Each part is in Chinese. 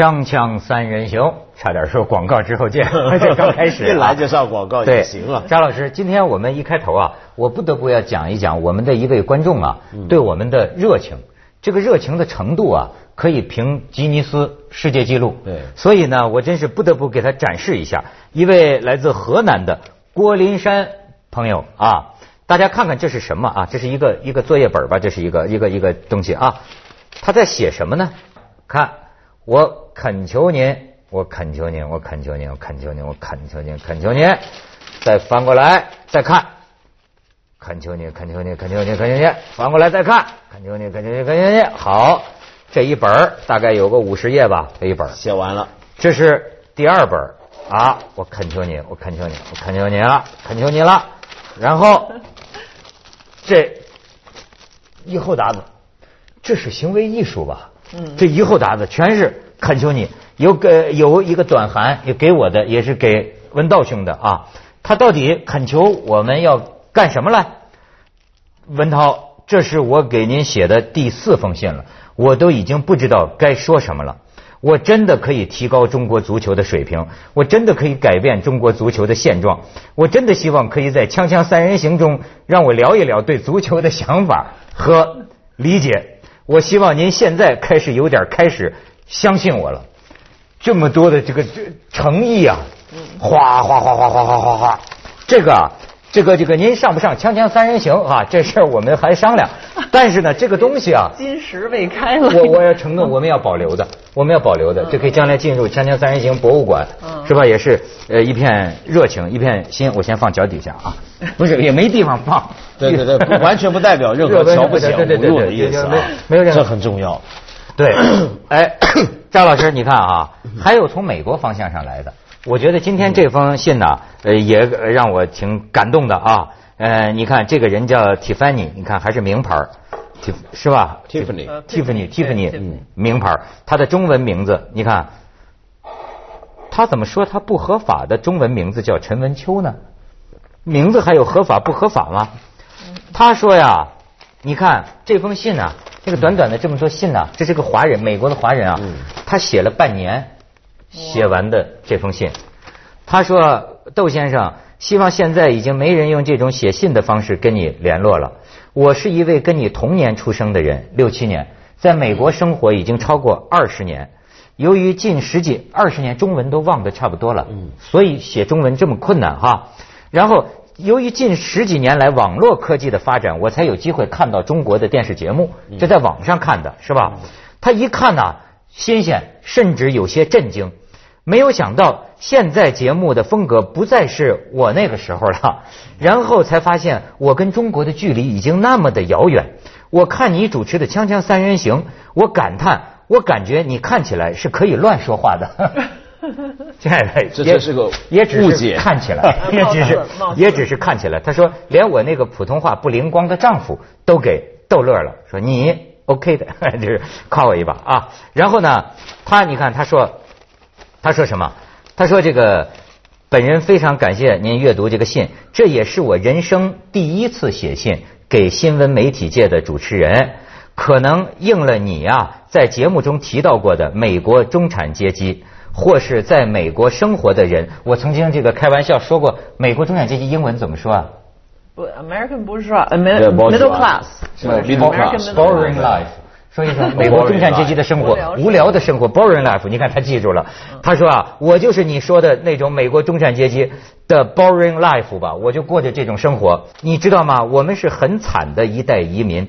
锵锵三人行，差点说广告之后见，这刚开始、啊，一来就上广告也行了。张老师，今天我们一开头啊，我不得不要讲一讲我们的一位观众啊，嗯对我们的热情，这个热情的程度啊，可以评吉尼斯世界纪录。对所以呢，我真是不得不给他展示一下，一位来自河南的郭林山朋友啊，大家看看这是什么啊？这是一个一个作业本吧？这是一个一个一个东西啊。他在写什么呢？看，我恳求您，我恳求您，我恳求您，我恳求您，我恳求您，恳求您，再翻过来再看，恳求您，恳求您，恳求您，恳求您，翻过来再看，恳求您，恳求您，恳求您。好，这一本儿大概有个五十页吧，这一本儿。写完了，这是第二本儿啊，我恳求你，我恳求你，我恳求你了，恳求你了。然后这以后答子，这是行为艺术吧？嗯，这以后答子全是恳求你。有个有一个短函也给我的，也是给文道兄的啊。他到底恳求我们要干什么来？文涛，这是我给您写的第四封信了，我都已经不知道该说什么了。我真的可以提高中国足球的水平，我真的可以改变中国足球的现状，我真的希望可以在《锵锵三人行》中让我聊一聊对足球的想法和理解。我希望您现在开始有点开始相信我了。这么多的这个这诚意啊，哗哗哗哗哗哗哗哗，这个啊，这个这个您上不上《锵锵三人行》啊？这事儿我们还商量。但是呢，这个东西啊，金石未开了。我我要承诺，我们要保留的，我们要保留的，这可以将来进入《锵锵三人行》博物馆，嗯是吧？也是呃一片热情，一片心。我先放脚底下啊，不是也没地方放。对对 对，完全不代表任何瞧不起、对对对侮辱的意思啊没没有任何这很重要。对，哎，张老师，你看啊，还有从美国方向上来的，我觉得今天这封信呢，呃，也让我挺感动的啊。呃，你看这个人叫 Tiffany，你看还是名牌儿是吧 Tiffany 呃？Tiffany 嗯，名牌儿，他的中文名字，你看，他怎么说他不合法的中文名字叫陈文秋呢？名字还有合法不合法吗？他说呀，你看这封信呢、这个短短的这么多信呢、这是个华人，美国的华人啊，嗯他写了半年写完的这封信。他说，窦先生，希望现在已经没人用这种写信的方式跟你联络了。我是一位跟你同年出生的人，六七年，在美国生活已经超过二十年。由于近十几二十年中文都忘得差不多了，嗯所以写中文这么困难哈。然后由于近十几年来网络科技的发展，我才有机会看到中国的电视节目，这在网上看的是吧？他一看呐、新鲜，甚至有些震惊。没有想到现在节目的风格不再是我那个时候了，然后才发现我跟中国的距离已经那么的遥远。我看你主持的《锵锵三人行》，我感叹，我感觉你看起来是可以乱说话的。亲爱的，这这是个也只是看起来，也只是也只是看起来。他说，连我那个普通话不灵光的丈夫都给逗乐了，说你 OK 的，就是夸我一把啊。然后呢，他你看他说。他说什么？他说这个本人非常感谢您阅读这个信，这也是我人生第一次写信给新闻媒体界的主持人，可能应了你啊在节目中提到过的美国中产阶级。或是在美国生活的人，我曾经这个开玩笑说过，美国中产阶级英文怎么说啊？不，American，middle 对 bourgeois middle class，是吧 middle American class middle boring class life。所以说，美国中产阶级的生活，无聊的生活，boring life。你看他记住了，他说啊，我就是你说的那种美国中产阶级的 boring life 吧，我就过着这种生活。你知道吗？我们是很惨的一代移民，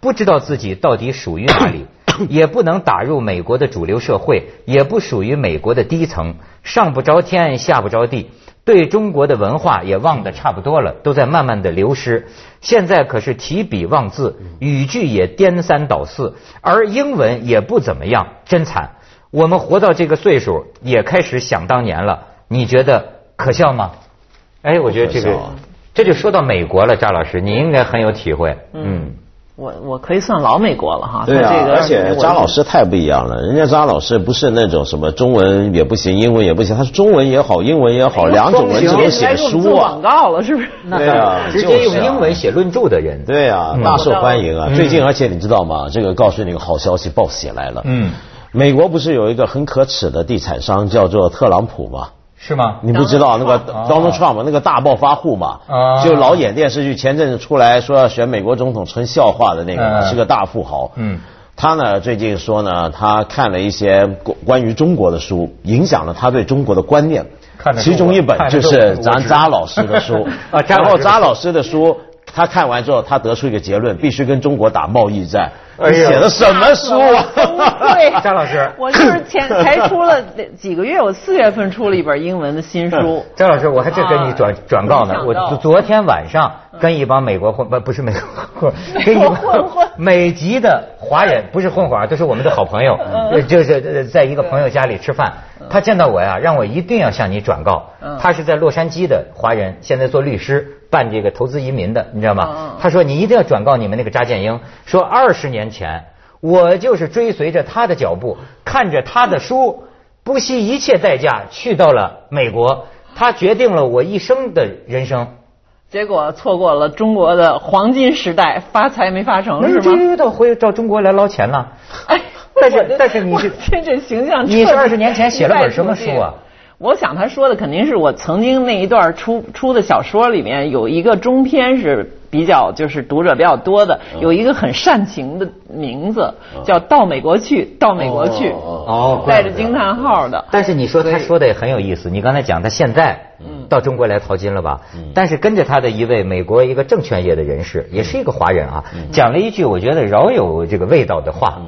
不知道自己到底属于哪里，也不能打入美国的主流社会，也不属于美国的低层，上不着天，下不着地。对中国的文化也忘得差不多了，都在慢慢的流失。现在可是提笔忘字，语句也颠三倒四，而英文也不怎么样，真惨。我们活到这个岁数，也开始想当年了。你觉得可笑吗？哎，我觉得这个这就说到美国了，张老师，你应该很有体会。嗯，我我可以算老美国了哈。对啊，这个而且我张老师太不一样了，人家张老师不是那种什么中文也不行，英文也不行，他是中文也好，英文也好，两种文字都写书啊广。告了，是不是？对啊直接用英文写论著的人，对啊，嗯大受欢迎啊！嗯最近，而且你知道吗？这个告诉你个好消息，报喜来了。嗯，美国不是有一个很可耻的地产商叫做特朗普吗？是吗？你不知道那个 Donald Trump 那个大暴发户嘛啊？就老演电视剧，前阵子出来说要选美国总统成笑话的那个是个大富豪。嗯他呢最近说呢，他看了一些关关于中国的书，影响了他对中国的观念其中一本就是咱扎老师的书然后扎老师的书。他看完之后，他得出一个结论：必须跟中国打贸易战。你写的什么书啊？对，张老师。我就是前才出了几个月，我四月份出了一本英文的新书。张老师，我还正跟你转啊转告呢。我昨昨天晚上跟一帮美国混不不是美国混，跟一帮混。混美籍的华人，不是混混啊，都是我们的好朋友，就是呃在一个朋友家里吃饭，他见到我呀，让我一定要向你转告。嗯。他是在洛杉矶的华人，现在做律师，办这个投资移民的，你知道吗嗯？他说你一定要转告你们那个扎建英，说二十年前我就是追随着他的脚步，看着他的书，不惜一切代价去到了美国，他决定了我一生的人生。结果错过了中国的黄金时代，发财没发成是吗？这到回到中国来捞钱了。哎，但是但是你是我这这形象，你是二十年前写了本什么书啊？我想他说的肯定是我曾经那一段出出的小说里面有一个中篇是比较就是读者比较多的，有一个很煽情的名字叫《到美国去》，到美国去，哦。带着惊叹号的。但是你说他说的也很有意思，你刚才讲他现在到中国来淘金了吧？但是跟着他的一位美国一个证券业的人士，也是一个华人啊，讲了一句我觉得饶有这个味道的话。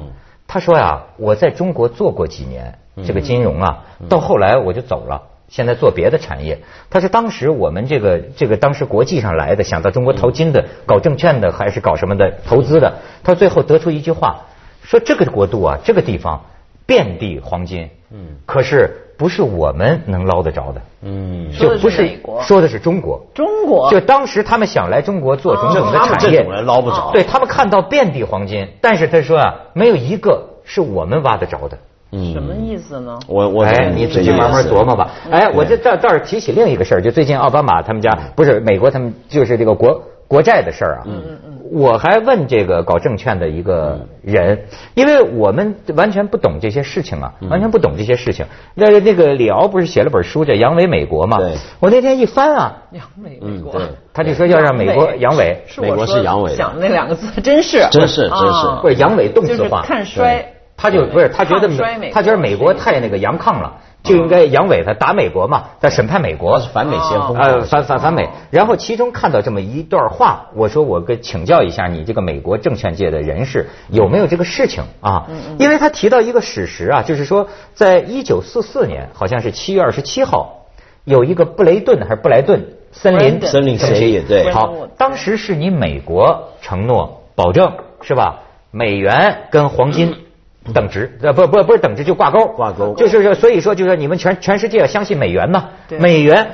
他说呀，我在中国做过几年这个金融啊，到后来我就走了。现在做别的产业，他说当时我们这个这个当时国际上来的想到中国淘金的、搞证券的还是搞什么的投资的，他最后得出一句话，说这个国度啊，这个地方遍地黄金，嗯，可是不是我们能捞得着的，嗯，就不是美国说的是中国。中国就当时他们想来中国做种种的产业，这种人捞不着对他们看到遍地黄金，但是他说啊，没有一个是我们挖得着的。嗯什么意思呢？我我哎，你自己慢慢琢磨吧。哎，我这这倒是提起另一个事儿，就最近奥巴马他们家不是美国他们就是这个国国债的事儿啊。嗯嗯嗯。我还问这个搞证券的一个人，因为我们完全不懂这些事情啊，完全不懂这些事情。那那个李敖不是写了本书叫《阳痿美国》吗？对？我那天一翻啊，杨美嗯美国，他就说要让美国阳痿，美国是阳痿想那两个字，真是。真是真是。啊不是阳痿动词化。看衰。他就不是他觉得美他觉得美国太那个阳亢了，就应该阳痿他打美国嘛，在审判美国是反美先锋呃，反反反美。然后其中看到这么一段话，我说我跟请教一下你这个美国证券界的人士有没有这个事情啊？因为他提到一个史实啊，就是说在一九四四年，好像是七月二十七号，有一个布雷顿还是布莱顿森林森林协议对好，当时是你美国承诺保证是吧？美元跟黄金。等值，呃，不不不是等值，就挂钩，挂钩。就是说，所以说就是你们全全世界要相信美元呢，美元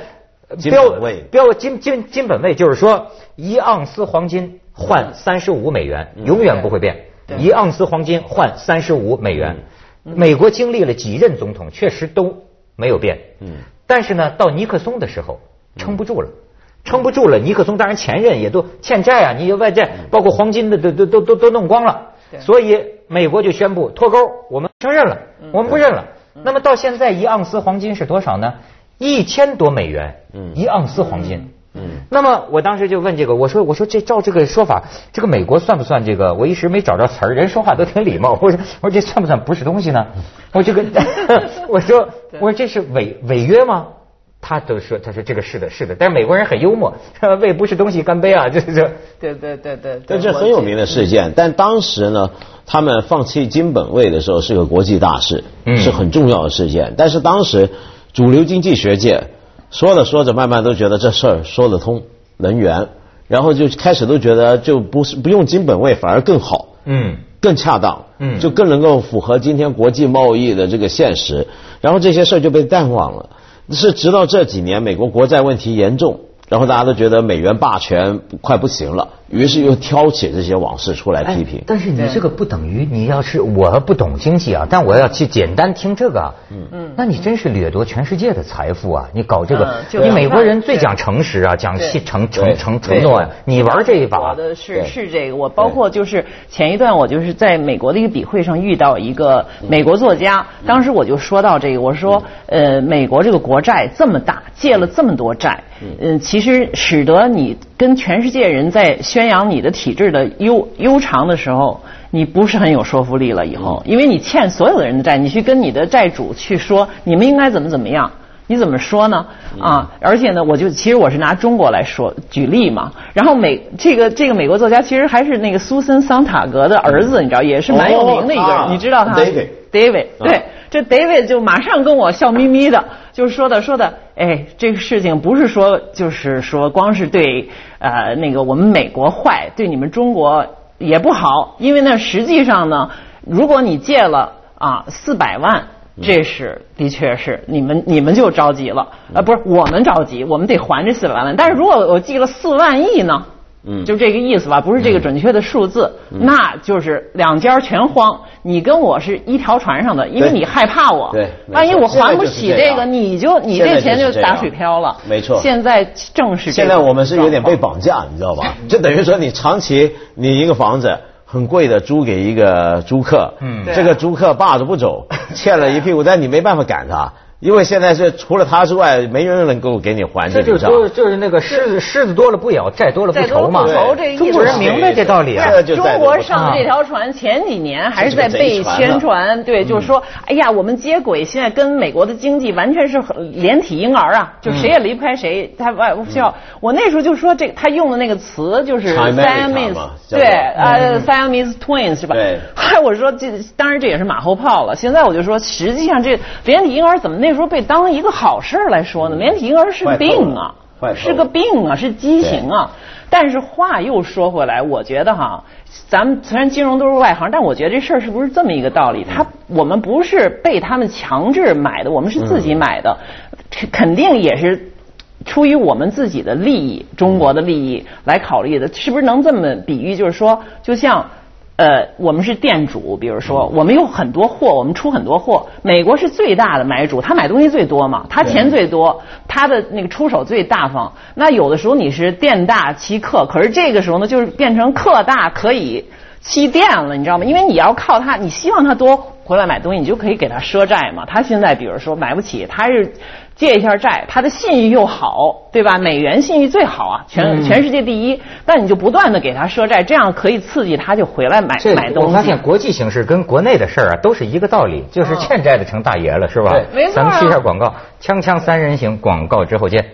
标位。标金金金本位，就是说一盎司黄金换三十五美元，永远不会变，一盎司黄金换三十五美元。美国经历了几任总统，确实都没有变，嗯。但是呢，到尼克松的时候撑不住了。撑不住了，尼克松当然前任也都欠债啊，你外债包括黄金的都都都都都弄光了，对所以美国就宣布脱钩，我们承认了，我们不认了。那么到现在一盎司黄金是多少呢？一千多美元，嗯一盎司黄金。嗯那么我当时就问这个，我说我说这照这个说法，这个美国算不算这个？我一时没找着词儿，人说话都挺礼貌。我说我说这算不算不是东西呢？我这个 我说我说这是违违约吗？他都说他说这个是的是的，但是美国人很幽默，为不是东西干杯啊，这这对对对对，但这很有名的事件。但当时呢，他们放弃金本位的时候是个国际大事，嗯是很重要的事件。但是当时主流经济学界说着说着，慢慢都觉得这事儿说得通，能源，然后就开始都觉得就不是不用金本位反而更好。嗯更恰当，嗯就更能够符合今天国际贸易的这个现实，然后这些事儿就被淡忘了。是直到这几年美国国债问题严重，然后大家都觉得美元霸权快不行了，于是又挑起这些往事出来批评。但是你这个不等于你要是我不懂经济啊，但我要去简单听这个，嗯嗯，那你真是掠夺全世界的财富啊！你搞这个，你美国人最讲诚实啊，讲信承承承承诺呀，你玩这一把的是是这个。我包括就是前一段我就是在美国的一个笔会上遇到一个美国作家，当时我就说到这个，我说呃，美国这个国债这么大，借了这么多债，嗯，其实使得你跟全世界人在宣扬你的体制的悠悠长的时候，你不是很有说服力了。以后，因为你欠所有的人的债，你去跟你的债主去说你们应该怎么怎么样，你怎么说呢？啊，而且呢，我就其实我是拿中国来说举例嘛。然后美这个这个美国作家其实还是那个苏森桑塔格的儿子，你知道，也是蛮有名的一个人，你知道他？David，David，对。这 David 就马上跟我笑眯眯的，就是说的说的，哎，这个事情不是说就是说光是对呃那个我们美国坏，对你们中国也不好，因为呢实际上呢，如果你借了啊四百万，这是的确是你们你们就着急了。啊，不是我们着急，我们得还这四百万，但是如果我借了四万亿呢？嗯，就这个意思吧，不是这个准确的数字，那就是两家全慌。你跟我是一条船上的，因为你害怕我，对，万一我还不起这个，你就你这钱就打水漂了。没错，现在正是现在我们是有点被绑架，你知道吧？就等于说你长期你一个房子很贵的租给一个租客，嗯，这个租客霸着不走，欠了一屁股，但你没办法赶他。因为现在是除了他之外，没人能够给你还这笔账。就就是那个狮子狮子多了不咬，债多了不愁嘛。中国人明白这道理啊。中国上这条船前几年还是在被宣传，对，就是说，哎呀，我们接轨，现在跟美国的经济完全是连体婴儿啊，就谁也离不开谁。他外需要，我那时候就说这他用的那个词就是 Siamese，对，呃，Siamese twins 是吧？对。嗨，我说这当然这也是马后炮了。现在我就说，实际上这连体婴儿怎么那？时候被当一个好事来说呢，连体婴儿是病啊，是个病啊，是畸形啊。但是话又说回来，我觉得哈，咱们虽然金融都是外行，但我觉得这事儿是不是这么一个道理？他我们不是被他们强制买的，我们是自己买的，肯定也是出于我们自己的利益，中国的利益来考虑的，是不是能这么比喻？就是说，就像。呃，我们是店主，比如说，我们有很多货，我们出很多货。美国是最大的买主，他买东西最多嘛，他钱最多，他的那个出手最大方。那有的时候你是店大欺客，可是这个时候呢，就是变成客大可以欺店了，你知道吗？因为你要靠他，你希望他多回来买东西，你就可以给他赊债嘛。他现在比如说买不起，他是。借一下债，他的信誉又好，对吧？美元信誉最好啊，全全世界第一。但你就不断的给他赊债，这样可以刺激他就回来买买东西。我发现国际形势跟国内的事儿啊都是一个道理，就是欠债的成大爷了，是吧？对，没错。咱们去一下广告，锵锵三人行，广告之后见。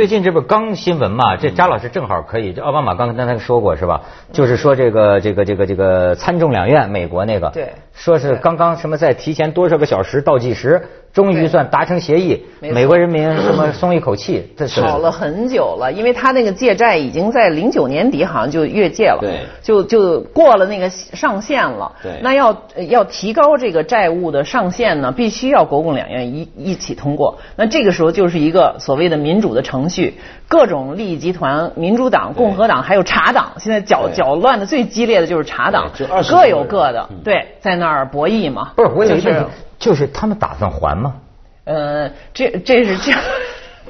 最近这不刚新闻嘛？这张老师正好可以，这奥巴马刚刚才说过是吧？就是说这个这个这个这个参众两院美国那个，对，说是刚刚什么在提前多少个小时倒计时。终于算达成协议，美国人民什么松一口气？这是。吵了很久了，因为他那个借债已经在零九年底好像就越界了，对，就就过了那个上限了。对，那要要提高这个债务的上限呢，必须要国共两院一一起通过。那这个时候就是一个所谓的民主的程序，各种利益集团，民主党、共和党还有茶党，现在搅搅乱的最激烈的就是茶党，各有各的，对，在那儿博弈嘛。不是，我有一个。就是他们打算还吗？呃，这这是这样。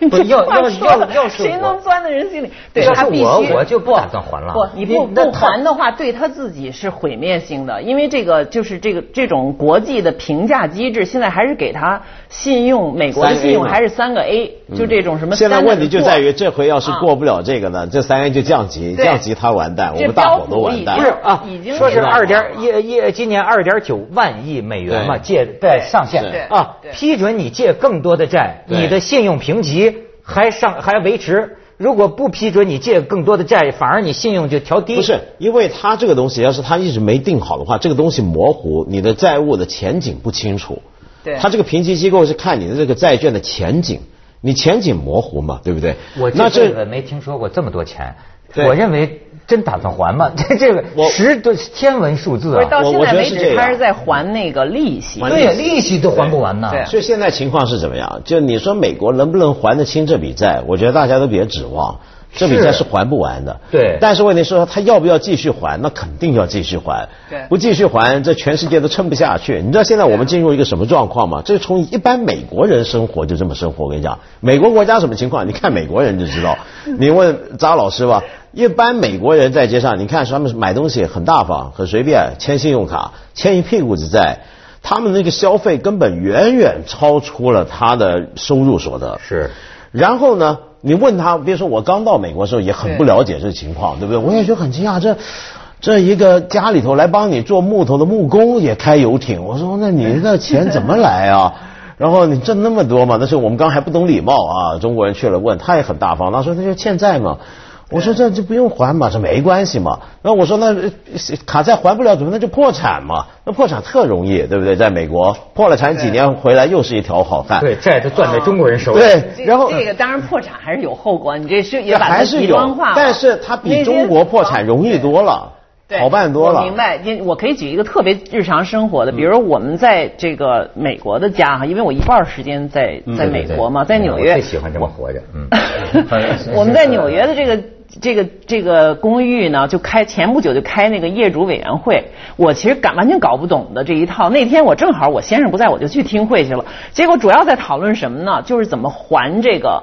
不 要要要要是谁能钻在人心里？对他必须我我就不打算还了。不，你不不还的话，对他自己是毁灭性的，因为这个就是这个这种国际的评价机制，现在还是给他信用，美国的信用还是三个 A，就这种什么。现在问题就在于这回要是过不了这个呢，这三 A 就降级，降级他完蛋，我们大伙都完蛋。不是啊，说是二点一一今年二点九万亿美元嘛，借贷上限啊，批准你借更多的债，你的信用评级。还上还维持，如果不批准你借更多的债，反而你信用就调低。不是，因为他这个东西要是他一直没定好的话，这个东西模糊，你的债务的前景不清楚。对。他这个评级机构是看你的这个债券的前景，你前景模糊嘛，对不对？我这个没听说过这么多钱。我认为。真打算还吗？这这个十的天文数字啊！到现在为止，他是在还那个利息。对呀，利息都还不完呢。所以现在情况是怎么样？就你说美国能不能还得清这笔债？我觉得大家都别指望。这笔债是还不完的，对。但是问题是，他要不要继续还？那肯定要继续还。对。不继续还，这全世界都撑不下去。你知道现在我们进入一个什么状况吗？这从一般美国人生活就这么生活。我跟你讲，美国国家什么情况？你看美国人就知道。你问张老师吧，一般美国人在街上，你看他们买东西很大方，很随便，签信用卡，欠一屁股子债，他们那个消费根本远远超出了他的收入所得。是。然后呢？你问他，别说我刚到美国的时候也很不了解这情况，对不对？我也觉得很惊讶，这这一个家里头来帮你做木头的木工也开游艇，我说那你那钱怎么来啊？然后你挣那么多嘛？那时候我们刚还不懂礼貌啊，中国人去了问他也很大方，他说那就欠债嘛。我说这就不用还嘛，这没关系嘛。然后我说那卡债还不了怎么那就破产嘛？那破产特容易，对不对？在美国破了产几年回来又是一条好汉。对，债都攥在中国人手里。对，然后这个当然破产还是有后果，你这是也把它极端化但是它比中国破产容易多了。好办多了。我明白，因我可以举一个特别日常生活的，比如我们在这个美国的家哈，因为我一半时间在在美国嘛，在纽约。最喜欢这么活着，嗯。我们在纽约的这个这个这个公寓呢，就开前不久就开那个业主委员会，我其实搞完全搞不懂的这一套。那天我正好我先生不在，我就去听会去了。结果主要在讨论什么呢？就是怎么还这个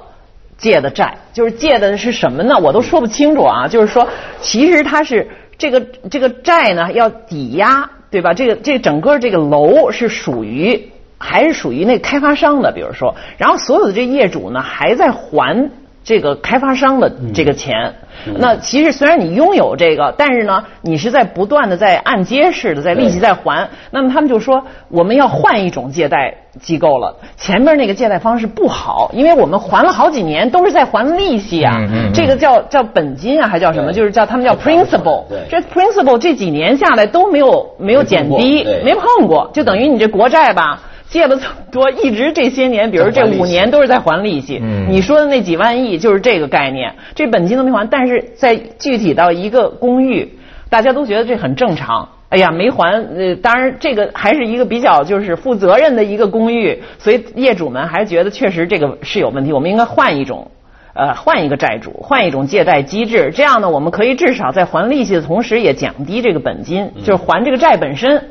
借的债，就是借的是什么呢？我都说不清楚啊。就是说，其实它是。这个这个债呢要抵押，对吧？这个这整个这个楼是属于还是属于那开发商的，比如说，然后所有的这业主呢还在还。这个开发商的这个钱，那其实虽然你拥有这个，但是呢，你是在不断的在按揭式的在利息在还。那么他们就说我们要换一种借贷机构了，前面那个借贷方式不好，因为我们还了好几年都是在还利息啊，这个叫叫本金啊，还叫什么？就是叫他们叫 principal。这 principal 这几年下来都没有没有减低，没碰过，就等于你这国债吧。借了这么多，一直这些年，比如这五年都是在还利息。你说的那几万亿就是这个概念，这本金都没还，但是在具体到一个公寓，大家都觉得这很正常。哎呀，没还，呃，当然这个还是一个比较就是负责任的一个公寓，所以业主们还是觉得确实这个是有问题，我们应该换一种。呃，换一个债主，换一种借贷机制，这样呢，我们可以至少在还利息的同时，也降低这个本金，就是还这个债本身，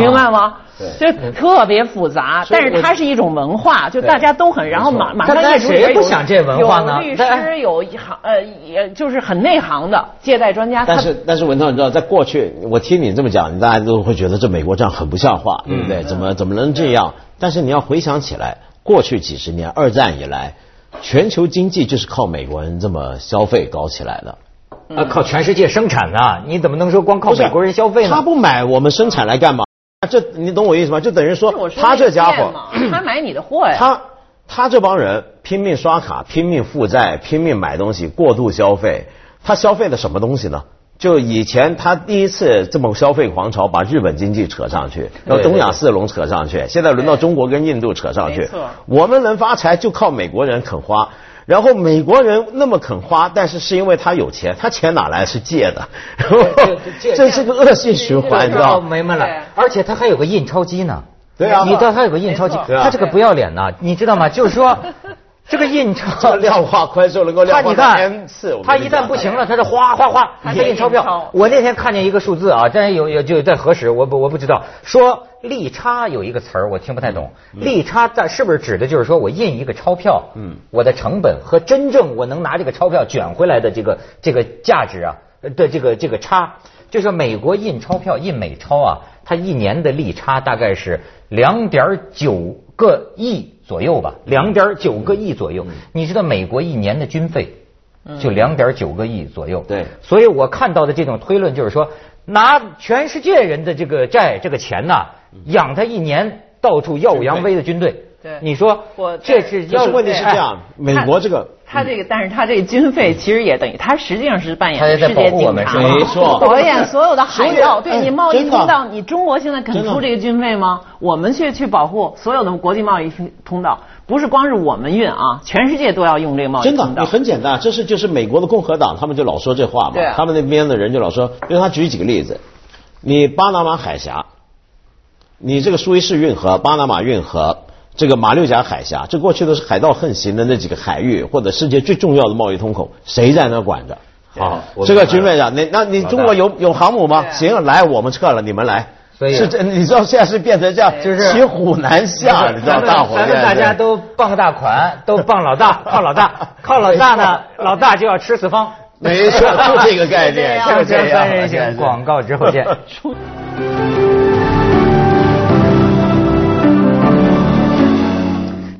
明白吗？对，就特别复杂，但是它是一种文化，就大家都很，然后马马上业主也不想这文化呢？有律师，有一行呃，也就是很内行的借贷专家。但是但是文涛，你知道，在过去，我听你这么讲，大家都会觉得这美国这样很不像话，对不对？怎么怎么能这样？但是你要回想起来，过去几十年，二战以来。全球经济就是靠美国人这么消费搞起来的，啊，靠全世界生产的，你怎么能说光靠美国人消费呢？他不买我们生产来干嘛？这你懂我意思吗？就等于说他这家伙，他买你的货呀。他他这帮人拼命刷卡，拼命负债，拼命买东西，过度消费。他消费的什么东西呢？就以前他第一次这么消费狂潮，把日本经济扯上去，然后东亚四龙扯上去，现在轮到中国跟印度扯上去。我们能发财就靠美国人肯花，然后美国人那么肯花，但是是因为他有钱，他钱哪来是借的，这是个恶性循环，你知道？明白了，而且他还有个印钞机呢。对啊，你知道他有个印钞机，他这个不要脸呐，你知道吗？就是说。这个印钞量化宽松能够量化他你看，他一旦不行了，他就哗哗哗，他印钞票。我那天看见一个数字啊，但有有就在核实，我不我不知道。说利差有一个词儿，我听不太懂。利差在是不是指的就是说我印一个钞票，嗯，我的成本和真正我能拿这个钞票卷回来的这个这个价值啊的这个这个差，就是美国印钞票印美钞啊，它一年的利差大概是两点九个亿。左右吧，两点九个亿左右。你知道美国一年的军费就两点九个亿左右。对，所以我看到的这种推论就是说，拿全世界人的这个债这个钱呐，养他一年到处耀武扬威的军队。对你说我这是要就是问题是这样，美国这个他这个，但是他这个军费其实也等于，他实际上是扮演他也在世界保护我们警察，没错 保演所有的海盗。对你贸易通道，你中国现在肯出这个军费吗？我们去去保护所有的国际贸易通道，不是光是我们运啊，全世界都要用这个贸易通道真的，你很简单，这是就是美国的共和党，他们就老说这话嘛。他们那边的人就老说，因为他举几个例子，你巴拿马海峡，你这个苏伊士运河、巴拿马运河，这个马六甲海峡，这过去都是海盗横行的那几个海域或者世界最重要的贸易通口，谁在那管着？好这个明白了军费上，那那你中国有有航母吗？行，来，我们撤了，你们来。所以是这，你知道现在是变成这样，就是骑虎难下，你知道大伙咱们大家都傍大款，都傍老大，靠老大，靠老大呢，老大就要吃四方。没错，就这个概念，锵 锵就这样三人行，广告之后见。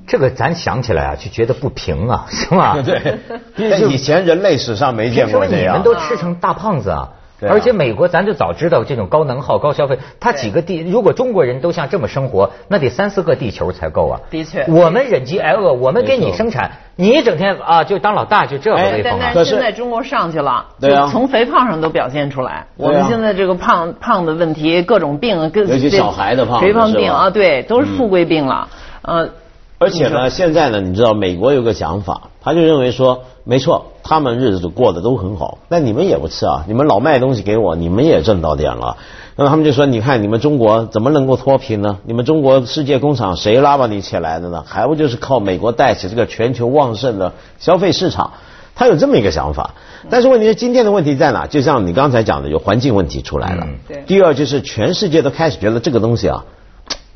这个咱想起来啊，就觉得不平啊，是吧？对，在以前人类史上没见凭什么过这样。你们都吃成大胖子啊？而且美国咱就早知道这种高能耗、高消费，他几个地，如果中国人都像这么生活，那得三四个地球才够啊。的确我们忍饥挨饿，我们给你生产，你一整天啊就当老大，就这个哎威风啊但但！可是是现在中国上去了，对啊就从肥胖上都表现出来。我们现在这个胖胖的问题，各种病，各尤其小孩的胖肥胖病啊，对，都是富贵病了。呃，而且呢，现在呢，你知道美国有个想法，他就认为说，没错，他们日子过得都很好，那你们也不吃啊，你们老卖东西给我，你们也挣到点了。那么他们就说，你看你们中国怎么能够脱贫呢？你们中国世界工厂谁拉把你起来的呢？还不就是靠美国带起这个全球旺盛的 消费市场？他有这么一个想法，但是问题是今天的问题在哪？就像你刚才讲的，有环境问题出来了。嗯对第二就是全世界都开始觉得这个东西啊，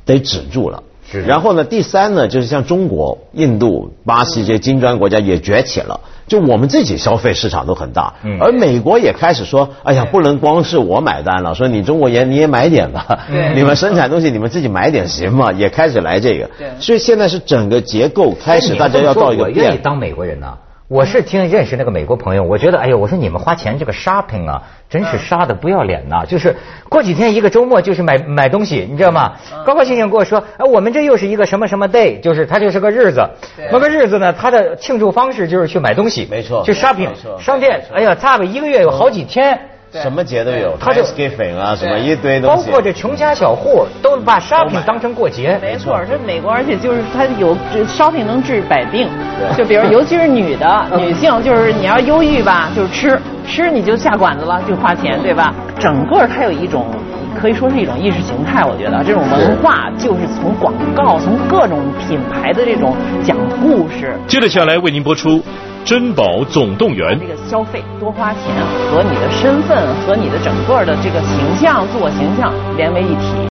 得止住了。是。然后呢，第三呢，就是像中国、印度、巴西这些金砖国家也崛起了，就我们自己消费市场都很大，嗯。而美国也开始说，哎呀，不能光是我买单了，说你中国也你也买点吧，你们生产东西你们自己买点行吗？也开始来这个。对，所以现在是整个结构开始大家要到一个变。我愿意当美国人呐、我是听认识那个美国朋友，我觉得，哎呦，我说你们花钱这个 shopping 啊，真是杀的不要脸呐、就是过几天一个周末就是买买东西，你知道吗？高高兴兴跟我说，哎，我们这又是一个什么什么 day，就是它就是个日子。那个日子呢，它的庆祝方式就是去买东西，没错去 shopping 商店。哎呀，差不一个月有好几天。什么节都有，他就 Thanksgiving 啊，什么一堆东西，包括这穷家小户都把 shopping 当成过节，没错，这美国，而且就是它有这 shopping 能治百病。对，就比如 尤其是女的女性，就是你要忧郁吧，就是吃吃你就下馆子了，就花钱，对吧？整个它有一种可以说是一种意识形态，我觉得这种文化就是从广告，从各种品牌的这种讲故事，接着下来为您播出《珍宝总动员这》。个消费多花钱和你的身份和你的整个的这个形象、自我形象连为一体。